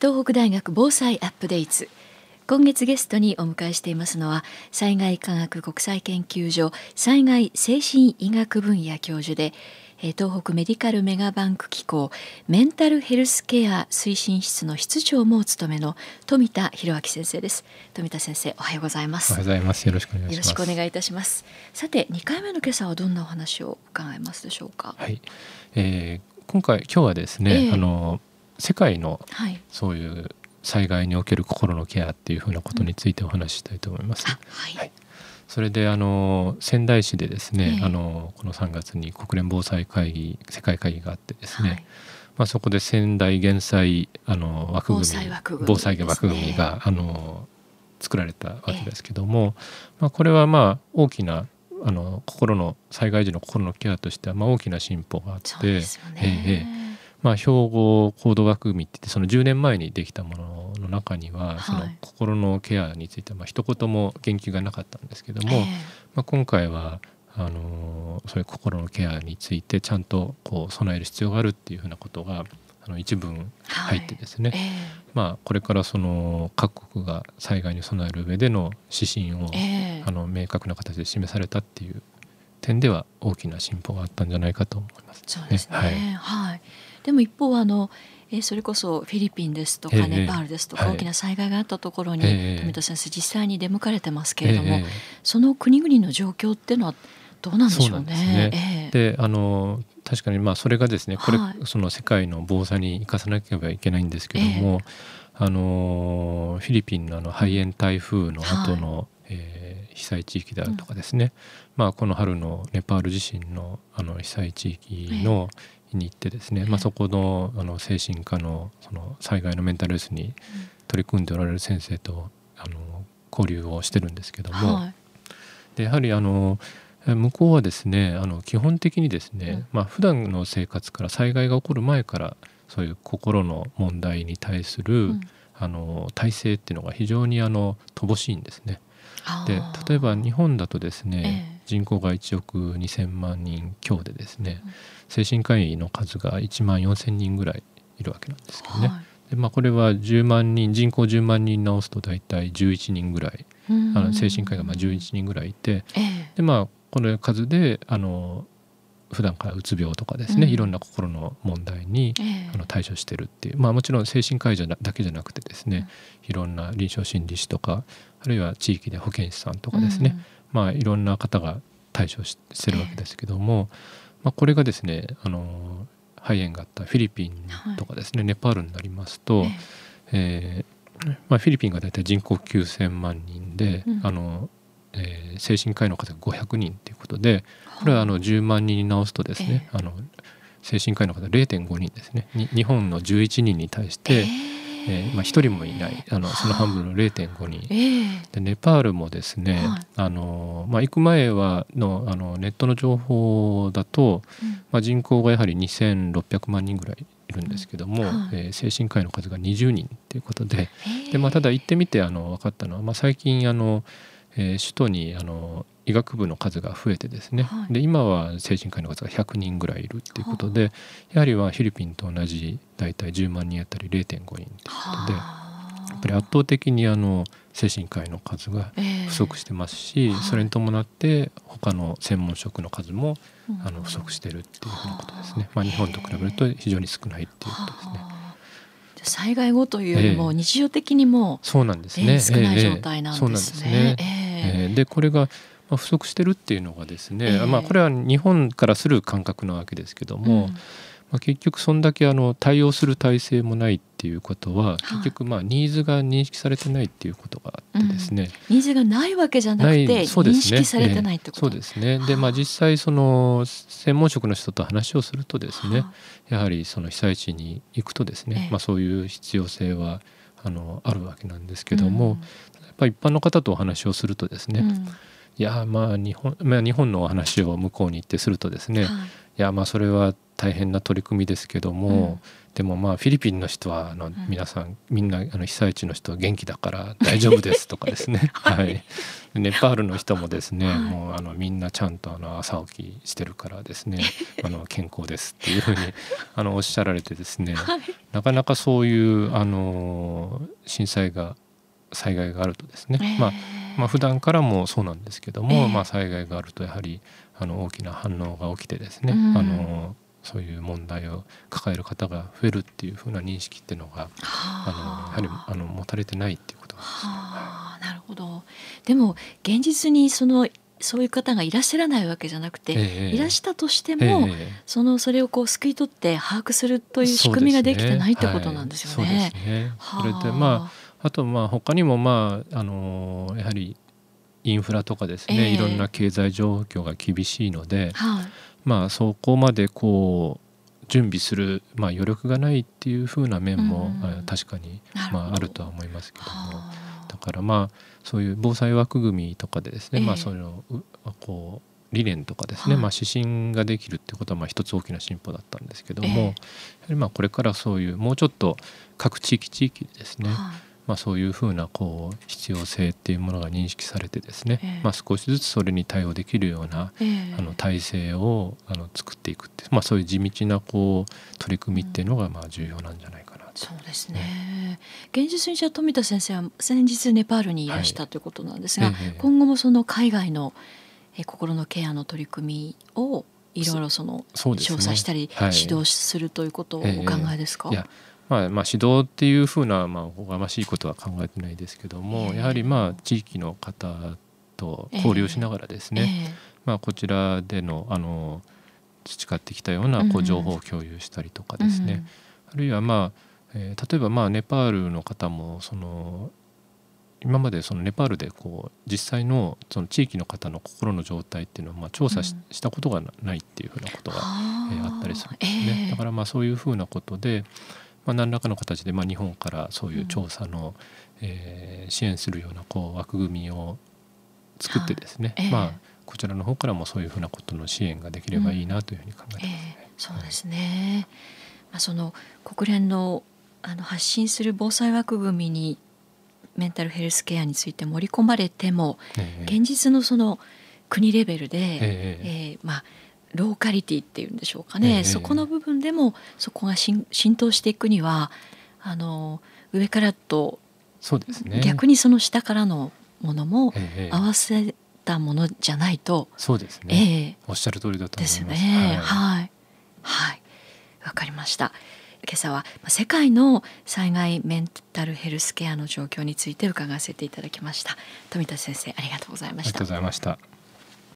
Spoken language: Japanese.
東北大学防災アップデート。今月ゲストにお迎えしていますのは災害科学国際研究所災害精神医学分野教授で東北メディカルメガバンク機構メンタルヘルスケア推進室の室長もお務めの富田博明先生です。富田先生おはようございます。おはようございます。よろしくお願いします。よろしくお願いいたします。さて2回目の今朝はどんなお話を伺えますでしょうか？はい、えー、今回今日はですね、えー、あの世界のそういう災害における心のケアっていうふうなことについてお話ししたいと思います。はい、はい。それであの仙台市でですね、えー、あのこの3月に国連防災会議世界会議があってですね、はい、まあ、そこで仙台減災あの枠組み防災枠組みが、あの作られたわけですけども、えー、まあ、これはまあ大きなあの心の災害時の心のケアとしてはまあ大きな進歩があって、ね、えーまあ、標語行動枠組みって言ってその10年前にできたものの中には、その心のケアについてまあ一言も言及がなかったんですけども、えー、まあ、今回はあのそういう心のケアについてちゃんとこう備える必要があるっていうふうなことがあの一文入ってですね、はいえ。ー、まあ、これからその各国が災害に備える上での指針を、えー、あの明確な形で示されたっていう点では大きな進歩があったんじゃないかと思います、ね、そうですね、はい、はい、でも一方あのえそれこそフィリピンですとか、ネパールですとか、大きな災害があったところに、富田先生実際に出向かれてますけれども、その国々の状況っていうのはどうなんでしょうね？で、ね。あの確かにまあそれがですねこれ、はい、その世界の防災に生かさなければいけないんですけども、あのフィリピンのあの肺炎台風の後の、はい、えー、被災地域であるとかですね、うん、まあ、この春のネパール地震のあの被災地域の、に行ってですね、まあ、そこのあの精神科のその災害のメンタルヘルスに取り組んでおられる先生とあの交流をしてるんですけども、はい、でやはりあの向こうはですねあの基本的にですね、うん。まあ普段の生活から災害が起こる前からそういう心の問題に対する、うん、あの体制っていうのが非常にあの乏しいんですね。で例えば日本だとですね、ええ、人口が1億2,000万人強でですね、うん精神科医の数が1万4,000人ぐらいいるわけなんですけどね。はい、でまあ、これは10万人人口10万人直すと大体11人ぐらいあの精神科医がまあ11人ぐらいいて、ええ、でまあこの数であの普段からうつ病とかですね、うん、いろんな心の問題に、え、あの対処してるっていう、まあ、もちろん精神科医じゃだけじゃなくてですね、うん、いろんな臨床心理士とかあるいは地域で保健師さんとかですね、うん、まあいろんな方が対処してるわけですけども、まあ、これがですねあの肺炎があったフィリピンとかですね、はい、ネパールになりますと、えー、まあ、フィリピンが大体人口9,000万人で、うん、あのえー、精神科医の方が500人ということでこれはあの10万人に直すとですね、えー、あの精神科医の方0.5人ですね。日本の11人に対して、えーえーまあ、1人もいないあのその半分の0.5人、えー、でネパールもですね、はい、あのまあ、行く前はのあのネットの情報だと、うん、まあ、人口がやはり2600万人ぐらいいるんですけども、うんはい、えー、精神科医の数が20人ということでで、まあ、ただ行ってみてあの分かったのは、まあ、最近あの、えー、首都にあの医学部の数が増えてですね、はい、で今は精神科医の数が100人ぐらいいるっていうことで、やはりはフィリピンと同じ大体10万人あたり0.5人ということで、やっぱり圧倒的にあの精神科医の数が不足してますし、えー、それに伴って他の専門職の数もあの不足してるっていうふうなことですね、まあ、日本と比べると非常に少ないっていうことですね。災害後というよりも日常的にも、そうなんですね、少ない状態なんですね。えー、でこれがまあ、不足してるっていうのがですね、えー、まあ、これは日本からする感覚なわけですけども、うん、まあ、結局そんだけあの対応する体制もないっていうことは、結局まあニーズが認識されてないっていうことがあってですね、うん、ニーズがないわけじゃなくて認識されてないってこと。そうですね、でまあ実際その専門職の人と話をするとですね、やはりその被災地に行くとですね、まあ、そういう必要性はあのあるわけなんですけども、やっぱり一般の方とお話をするとですね、いやまあ日本,、まあ、日本のお話を向こうに行ってするとですね、はい、いやまあそれは大変な取り組みですけども、うん、でもまあフィリピンの人はあの皆さん、みんなあの被災地の人は元気だから大丈夫ですとかですね、はい、ネパールの人もですね、はい、もうあのみんなちゃんとあの朝起きしてるからですね あの健康ですっていうふうに あのおっしゃられてですね、はい、なかなかそういうあの震災が災害があるとですね、えー、まあまあ普段からもそうなんですけども、えー、まあ災害があるとやはりあの大きな反応が起きてですね、うん、あのそういう問題を抱える方が増えるっていうふうな認識っていうのが、あのやはりあの持たれてないっていうことなんですね。はあ、なるほど。でも現実にそのそういう方がいらっしゃらないわけじゃなくて、えー、いらしたとしても、えー、そのそれをこう救い取って把握するという仕組みができてないってことなんですよね。それでまああとまあ他にもまああのやはりインフラとかですね、えー、いろんな経済状況が厳しいので、はい、まあそこまでこう準備する、まあ、余力がないっていうふうな面も、うん、確かに、まあ、あるとは思いますけどもだからまあそういう防災枠組みとかでですね、えー、まあそのこう理念とかですね、はい、まあ、指針ができるっていうことはまあ一つ大きな進歩だったんですけども、えー、やはりまあこれからそういうもうちょっと各地域地域でですね、はい。まあ、そういうふうなこう必要性っていうものが認識されてですね、えー、まあ、少しずつそれに対応できるような、えー、あの体制をあの作っていくって、まあ、そういう地道なこう取り組みっていうのがまあ重要なんじゃないかなと、そうですね、現実にじゃ富田先生は先日ネパールにいらしたということなんですが、今後もその海外のえ心のケアの取り組みをいろいろその調査したり、指導するということをお考えですか、いやまあ、まあ指導っていうふうな、まあ、おがましいことは考えてないですけども、やはりまあ地域の方と交流しながらですね、まあ、こちらでのあの培ってきたようなこう情報を共有したりとかですね、あるいはまあ、えー、例えばまあネパールの方もその今までそのネパールでこう実際のその地域の方の心の状態っていうのをまあ調査し,、たことがないっていうふうなことが、えー、あったりするんですね。だからまあそういうふうなことで、まあ、何らかの形でまあ日本からそういう調査の、うん、えー、支援するようなこう枠組みを作ってですね、えー、まあ、こちらの方からもそういうふうなことの支援ができればいいなというふうに考えてます、ね。うんえ。ー、そうですね、まあ、その国連のあの発信する防災枠組みにメンタルヘルスケアについて盛り込まれても、えー、現実のその国レベルで、えー、えー、まあローカリティっていうんでしょうかね、えー、そこの部分でもそこが浸透していくにはあの上からとそうです、ね、逆にその下からのものも合わせたものじゃないと、そうですね、えー、おっしゃる通りだと思います。ですね。はい。はい。わ、かりました。今朝は世界の災害メンタルヘルスケアの状況について伺わせていただきました。富田先生ありがとうございました。ありがとうございました。